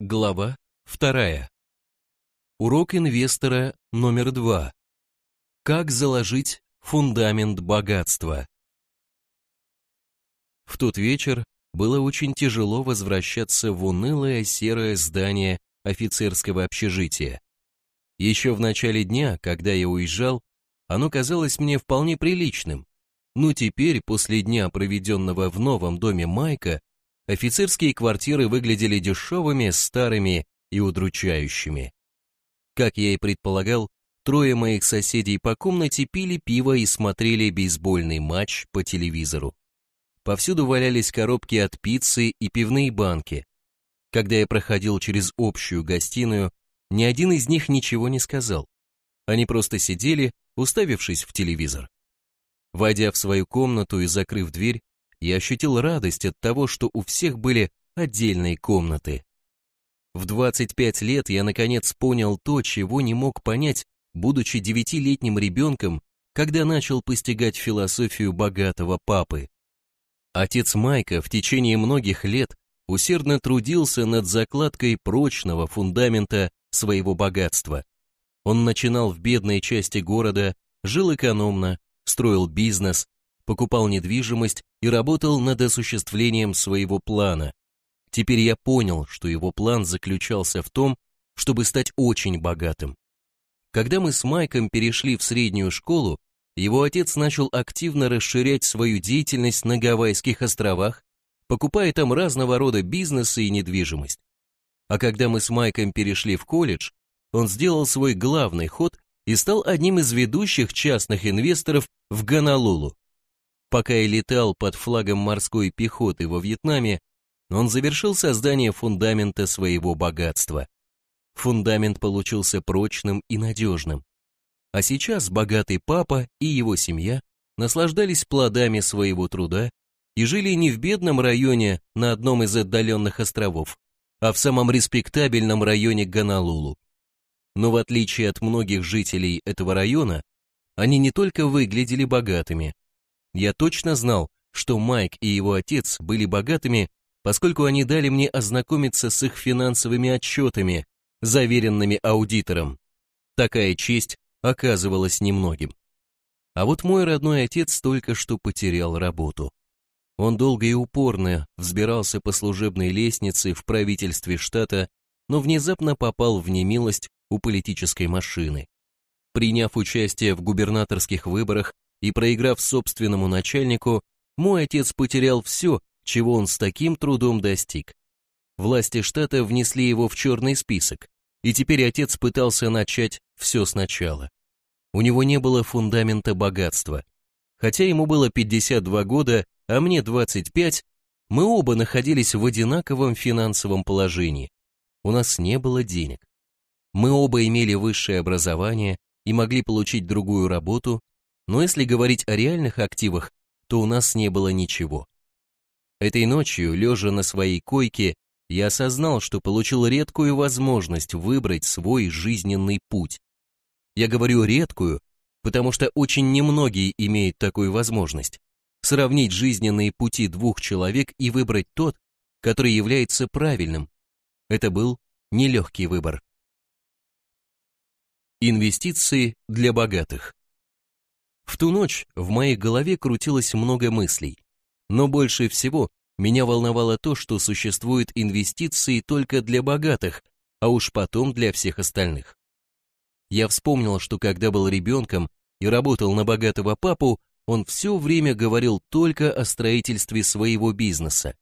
Глава вторая. Урок инвестора номер два. Как заложить фундамент богатства? В тот вечер было очень тяжело возвращаться в унылое серое здание офицерского общежития. Еще в начале дня, когда я уезжал, оно казалось мне вполне приличным, но теперь, после дня, проведенного в новом доме Майка, офицерские квартиры выглядели дешевыми, старыми и удручающими. Как я и предполагал, трое моих соседей по комнате пили пиво и смотрели бейсбольный матч по телевизору. Повсюду валялись коробки от пиццы и пивные банки. Когда я проходил через общую гостиную, ни один из них ничего не сказал. Они просто сидели, уставившись в телевизор. Войдя в свою комнату и закрыв дверь, я ощутил радость от того, что у всех были отдельные комнаты. В 25 лет я наконец понял то, чего не мог понять, будучи девятилетним ребенком, когда начал постигать философию богатого папы. Отец Майка в течение многих лет усердно трудился над закладкой прочного фундамента своего богатства. Он начинал в бедной части города, жил экономно, строил бизнес, покупал недвижимость и работал над осуществлением своего плана. Теперь я понял, что его план заключался в том, чтобы стать очень богатым. Когда мы с Майком перешли в среднюю школу, его отец начал активно расширять свою деятельность на Гавайских островах, покупая там разного рода бизнесы и недвижимость. А когда мы с Майком перешли в колледж, он сделал свой главный ход и стал одним из ведущих частных инвесторов в Гонолулу. Пока я летал под флагом морской пехоты во Вьетнаме, он завершил создание фундамента своего богатства. Фундамент получился прочным и надежным. А сейчас богатый папа и его семья наслаждались плодами своего труда и жили не в бедном районе на одном из отдаленных островов, а в самом респектабельном районе Гонолулу. Но в отличие от многих жителей этого района, они не только выглядели богатыми, я точно знал, что Майк и его отец были богатыми, поскольку они дали мне ознакомиться с их финансовыми отчетами, заверенными аудитором. Такая честь оказывалась немногим. А вот мой родной отец только что потерял работу. Он долго и упорно взбирался по служебной лестнице в правительстве штата, но внезапно попал в немилость у политической машины. Приняв участие в губернаторских выборах, и проиграв собственному начальнику, мой отец потерял все, чего он с таким трудом достиг. Власти штата внесли его в черный список, и теперь отец пытался начать все сначала. У него не было фундамента богатства. Хотя ему было 52 года, а мне 25, мы оба находились в одинаковом финансовом положении. У нас не было денег. Мы оба имели высшее образование и могли получить другую работу, но если говорить о реальных активах, то у нас не было ничего. Этой ночью, лежа на своей койке, я осознал, что получил редкую возможность выбрать свой жизненный путь. Я говорю редкую, потому что очень немногие имеют такую возможность. Сравнить жизненные пути двух человек и выбрать тот, который является правильным. Это был нелегкий выбор. Инвестиции для богатых. В ту ночь в моей голове крутилось много мыслей, но больше всего меня волновало то, что существуют инвестиции только для богатых, а уж потом для всех остальных. Я вспомнил, что когда был ребенком и работал на богатого папу, он все время говорил только о строительстве своего бизнеса.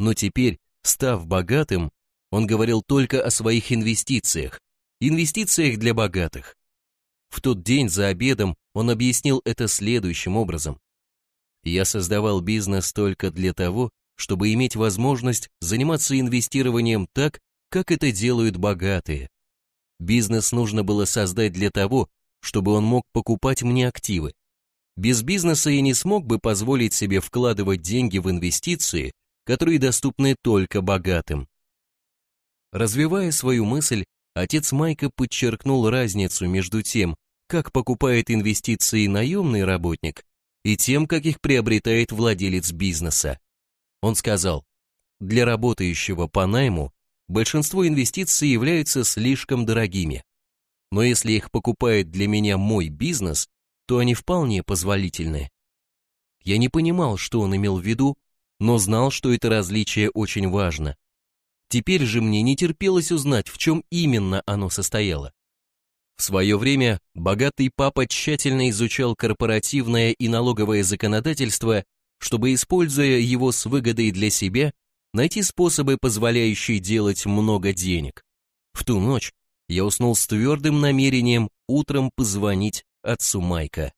Но теперь, став богатым, он говорил только о своих инвестициях, инвестициях для богатых. В тот день за обедом он объяснил это следующим образом. Я создавал бизнес только для того, чтобы иметь возможность заниматься инвестированием так, как это делают богатые. Бизнес нужно было создать для того, чтобы он мог покупать мне активы. Без бизнеса я не смог бы позволить себе вкладывать деньги в инвестиции, которые доступны только богатым. Развивая свою мысль, отец Майка подчеркнул разницу между тем, как покупает инвестиции наемный работник, и тем, как их приобретает владелец бизнеса. Он сказал, для работающего по найму большинство инвестиций являются слишком дорогими. Но если их покупает для меня мой бизнес, то они вполне позволительны. Я не понимал, что он имел в виду, но знал, что это различие очень важно. Теперь же мне не терпелось узнать, в чем именно оно состояло. В свое время богатый папа тщательно изучал корпоративное и налоговое законодательство, чтобы, используя его с выгодой для себя, найти способы, позволяющие делать много денег. В ту ночь я уснул с твердым намерением утром позвонить отцу Майка.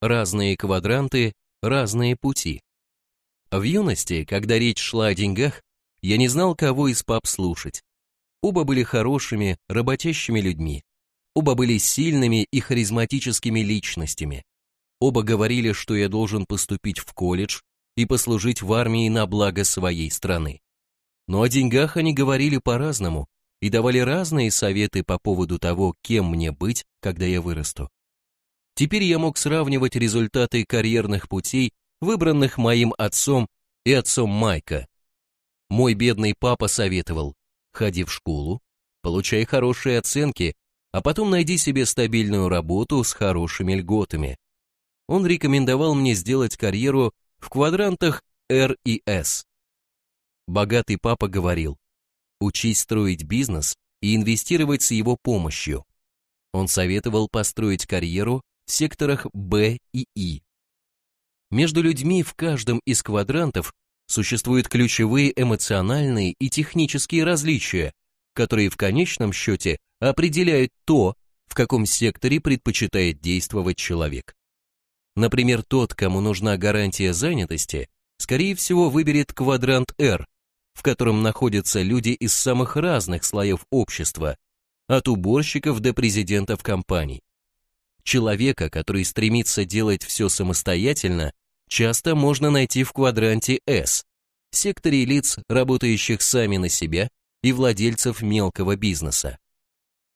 Разные квадранты, разные пути. В юности, когда речь шла о деньгах, я не знал, кого из пап слушать. Оба были хорошими, работящими людьми. Оба были сильными и харизматическими личностями. Оба говорили, что я должен поступить в колледж и послужить в армии на благо своей страны. Но о деньгах они говорили по-разному и давали разные советы по поводу того, кем мне быть, когда я вырасту. Теперь я мог сравнивать результаты карьерных путей, выбранных моим отцом и отцом Майка. Мой бедный папа советовал, ходи в школу, получай хорошие оценки, а потом найди себе стабильную работу с хорошими льготами. Он рекомендовал мне сделать карьеру в квадрантах R и S. Богатый папа говорил, учись строить бизнес и инвестировать с его помощью. Он советовал построить карьеру в секторах B и I. Между людьми в каждом из квадрантов существуют ключевые эмоциональные и технические различия, которые в конечном счете определяют то, в каком секторе предпочитает действовать человек. Например, тот, кому нужна гарантия занятости, скорее всего выберет квадрант R, в котором находятся люди из самых разных слоев общества, от уборщиков до президентов компаний. Человека, который стремится делать все самостоятельно, часто можно найти в квадранте S, секторе лиц, работающих сами на себя и владельцев мелкого бизнеса.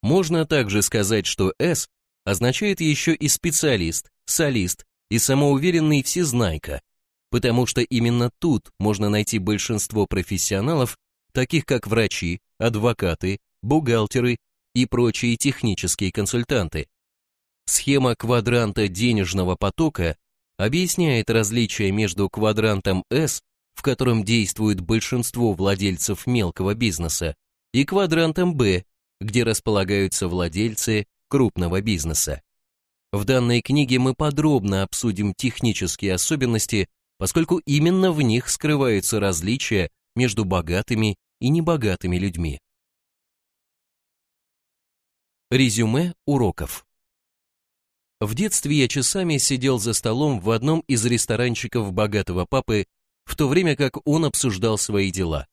Можно также сказать, что S означает еще и специалист, солист и самоуверенный всезнайка, потому что именно тут можно найти большинство профессионалов, таких как врачи, адвокаты, бухгалтеры и прочие технические консультанты. Схема квадранта денежного потока объясняет различие между квадрантом S, в котором действует большинство владельцев мелкого бизнеса, и квадрантом B, где располагаются владельцы крупного бизнеса. В данной книге мы подробно обсудим технические особенности поскольку именно в них скрываются различия между богатыми и небогатыми людьми. Резюме уроков. В детстве я часами сидел за столом в одном из ресторанчиков богатого папы, в то время как он обсуждал свои дела.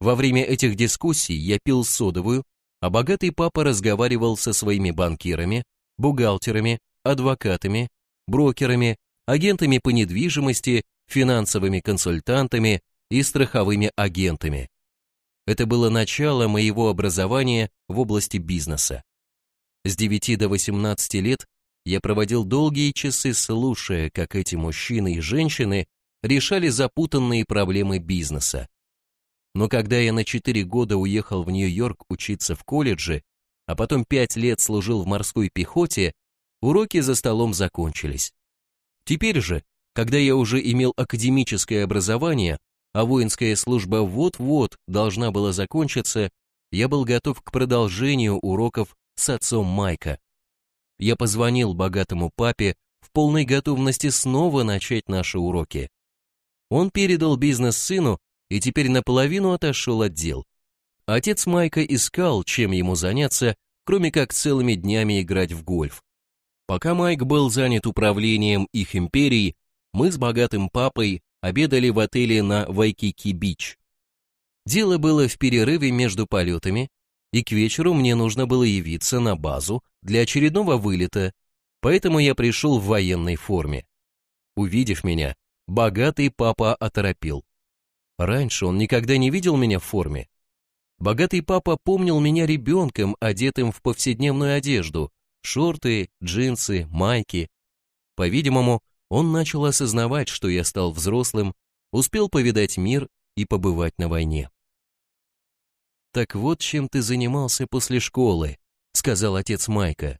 Во время этих дискуссий я пил содовую, а богатый папа разговаривал со своими банкирами, бухгалтерами, адвокатами, брокерами агентами по недвижимости, финансовыми консультантами и страховыми агентами. Это было начало моего образования в области бизнеса. С 9 до 18 лет я проводил долгие часы, слушая, как эти мужчины и женщины решали запутанные проблемы бизнеса. Но когда я на 4 года уехал в Нью-Йорк учиться в колледже, а потом 5 лет служил в морской пехоте, уроки за столом закончились. Теперь же, когда я уже имел академическое образование, а воинская служба вот-вот должна была закончиться, я был готов к продолжению уроков с отцом Майка. Я позвонил богатому папе в полной готовности снова начать наши уроки. Он передал бизнес сыну и теперь наполовину отошел от дел. Отец Майка искал, чем ему заняться, кроме как целыми днями играть в гольф. Пока Майк был занят управлением их империей, мы с богатым папой обедали в отеле на Вайкики-Бич. Дело было в перерыве между полетами, и к вечеру мне нужно было явиться на базу для очередного вылета, поэтому я пришел в военной форме. Увидев меня, богатый папа оторопил. Раньше он никогда не видел меня в форме. Богатый папа помнил меня ребенком, одетым в повседневную одежду, шорты, джинсы, майки. По-видимому, он начал осознавать, что я стал взрослым, успел повидать мир и побывать на войне. «Так вот чем ты занимался после школы», — сказал отец Майка.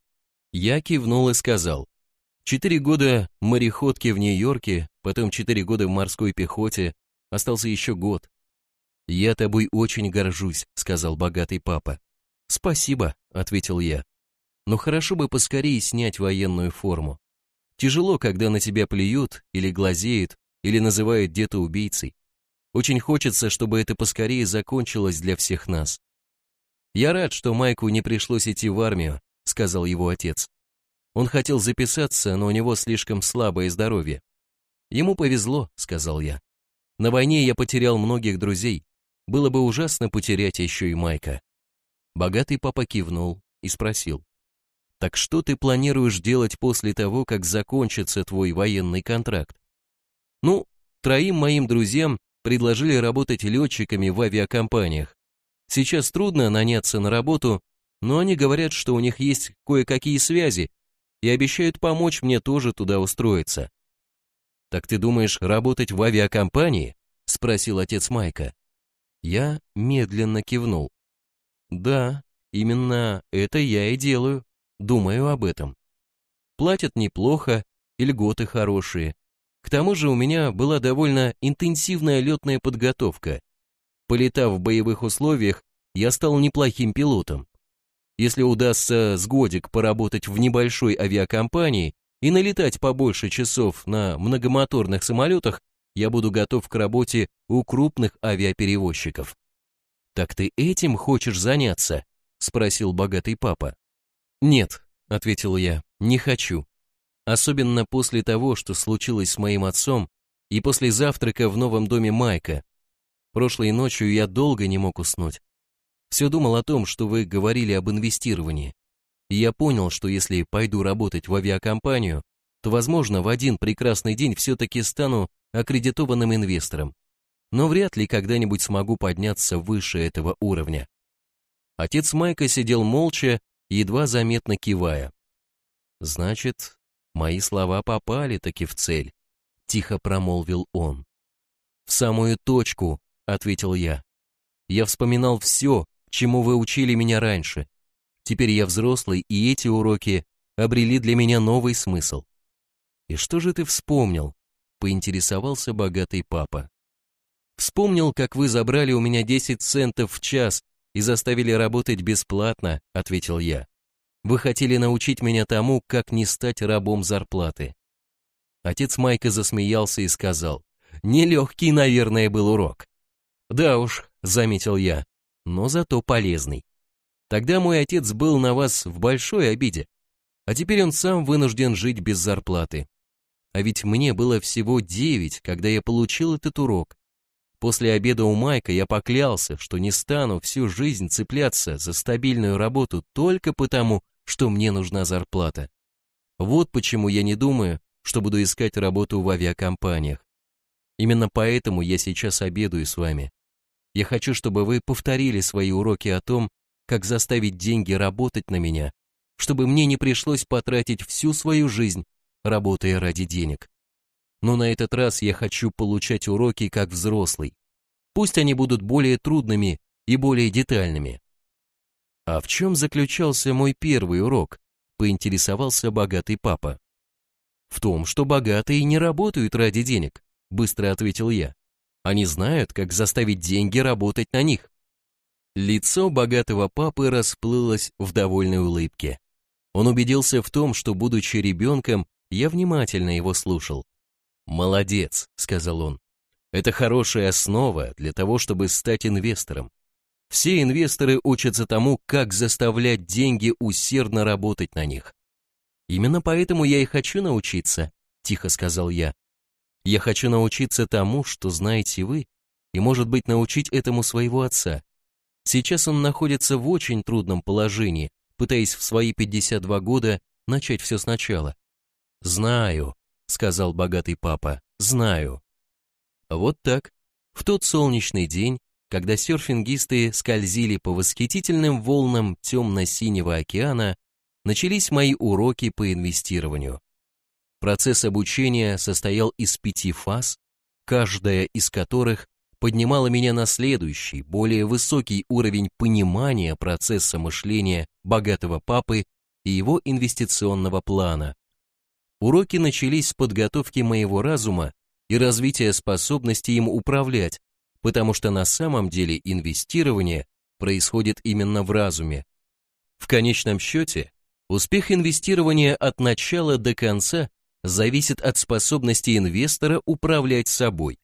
Я кивнул и сказал. «Четыре года мореходки в Нью-Йорке, потом четыре года в морской пехоте, остался еще год. «Я тобой очень горжусь», — сказал богатый папа. «Спасибо», — ответил я. «Но хорошо бы поскорее снять военную форму. Тяжело, когда на тебя плюют, или глазеют, или называют где-то убийцей. Очень хочется, чтобы это поскорее закончилось для всех нас. «Я рад, что Майку не пришлось идти в армию», — сказал его отец. Он хотел записаться, но у него слишком слабое здоровье. «Ему повезло», — сказал я. «На войне я потерял многих друзей. Было бы ужасно потерять еще и Майка». Богатый папа кивнул и спросил. Так что ты планируешь делать после того, как закончится твой военный контракт? Ну, троим моим друзьям предложили работать летчиками в авиакомпаниях. Сейчас трудно наняться на работу, но они говорят, что у них есть кое-какие связи и обещают помочь мне тоже туда устроиться. «Так ты думаешь работать в авиакомпании?» — спросил отец Майка. Я медленно кивнул. «Да, именно это я и делаю. Думаю об этом. Платят неплохо, и льготы хорошие. К тому же у меня была довольно интенсивная летная подготовка. Полетав в боевых условиях, я стал неплохим пилотом. Если удастся с годик поработать в небольшой авиакомпании и налетать побольше часов на многомоторных самолетах, я буду готов к работе у крупных авиаперевозчиков. «Так ты этим хочешь заняться?» – спросил богатый папа. «Нет», — ответил я, — «не хочу. Особенно после того, что случилось с моим отцом и после завтрака в новом доме Майка. Прошлой ночью я долго не мог уснуть. Все думал о том, что вы говорили об инвестировании. И я понял, что если пойду работать в авиакомпанию, то, возможно, в один прекрасный день все-таки стану аккредитованным инвестором. Но вряд ли когда-нибудь смогу подняться выше этого уровня. Отец Майка сидел молча едва заметно кивая. «Значит, мои слова попали таки в цель», — тихо промолвил он. «В самую точку», — ответил я. «Я вспоминал все, чему вы учили меня раньше. Теперь я взрослый, и эти уроки обрели для меня новый смысл». «И что же ты вспомнил?» — поинтересовался богатый папа. «Вспомнил, как вы забрали у меня 10 центов в час и заставили работать бесплатно», — ответил я. «Вы хотели научить меня тому, как не стать рабом зарплаты». Отец Майка засмеялся и сказал, «Нелегкий, наверное, был урок». «Да уж», — заметил я, — «но зато полезный. Тогда мой отец был на вас в большой обиде, а теперь он сам вынужден жить без зарплаты. А ведь мне было всего девять, когда я получил этот урок. После обеда у Майка я поклялся, что не стану всю жизнь цепляться за стабильную работу только потому, что мне нужна зарплата. Вот почему я не думаю, что буду искать работу в авиакомпаниях. Именно поэтому я сейчас обедаю с вами. Я хочу, чтобы вы повторили свои уроки о том, как заставить деньги работать на меня, чтобы мне не пришлось потратить всю свою жизнь, работая ради денег но на этот раз я хочу получать уроки как взрослый. Пусть они будут более трудными и более детальными. А в чем заключался мой первый урок? Поинтересовался богатый папа. В том, что богатые не работают ради денег, быстро ответил я. Они знают, как заставить деньги работать на них. Лицо богатого папы расплылось в довольной улыбке. Он убедился в том, что, будучи ребенком, я внимательно его слушал. «Молодец», — сказал он. «Это хорошая основа для того, чтобы стать инвестором. Все инвесторы учатся тому, как заставлять деньги усердно работать на них. Именно поэтому я и хочу научиться, тихо сказал я. Я хочу научиться тому, что знаете вы, и, может быть, научить этому своего отца. Сейчас он находится в очень трудном положении, пытаясь в свои 52 года начать все сначала. Знаю, сказал богатый папа, знаю. Вот так, в тот солнечный день, когда серфингисты скользили по восхитительным волнам темно-синего океана, начались мои уроки по инвестированию. Процесс обучения состоял из пяти фаз, каждая из которых поднимало меня на следующий, более высокий уровень понимания процесса мышления богатого папы и его инвестиционного плана. Уроки начались с подготовки моего разума и развития способности им управлять, потому что на самом деле инвестирование происходит именно в разуме. В конечном счете, успех инвестирования от начала до конца зависит от способности инвестора управлять собой.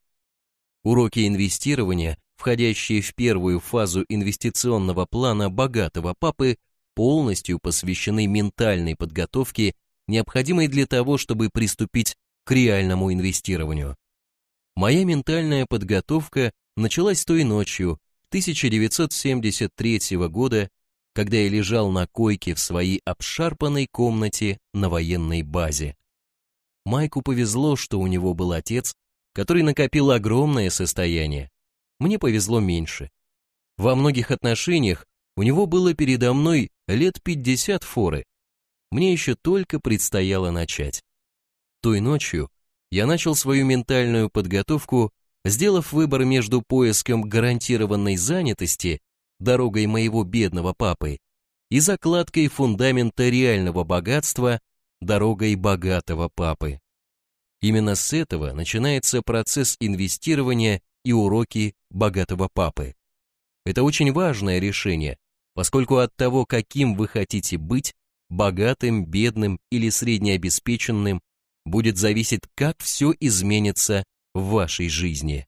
Уроки инвестирования, входящие в первую фазу инвестиционного плана богатого папы, полностью посвящены ментальной подготовке, необходимой для того, чтобы приступить к реальному инвестированию. Моя ментальная подготовка началась той ночью 1973 года, когда я лежал на койке в своей обшарпанной комнате на военной базе. Майку повезло, что у него был отец, который накопил огромное состояние. Мне повезло меньше. Во многих отношениях у него было передо мной лет 50 форы. Мне еще только предстояло начать. Той ночью я начал свою ментальную подготовку, сделав выбор между поиском гарантированной занятости, дорогой моего бедного папы, и закладкой фундамента реального богатства, дорогой богатого папы. Именно с этого начинается процесс инвестирования и уроки богатого папы. Это очень важное решение, поскольку от того, каким вы хотите быть, богатым, бедным или среднеобеспеченным, будет зависеть, как все изменится в вашей жизни.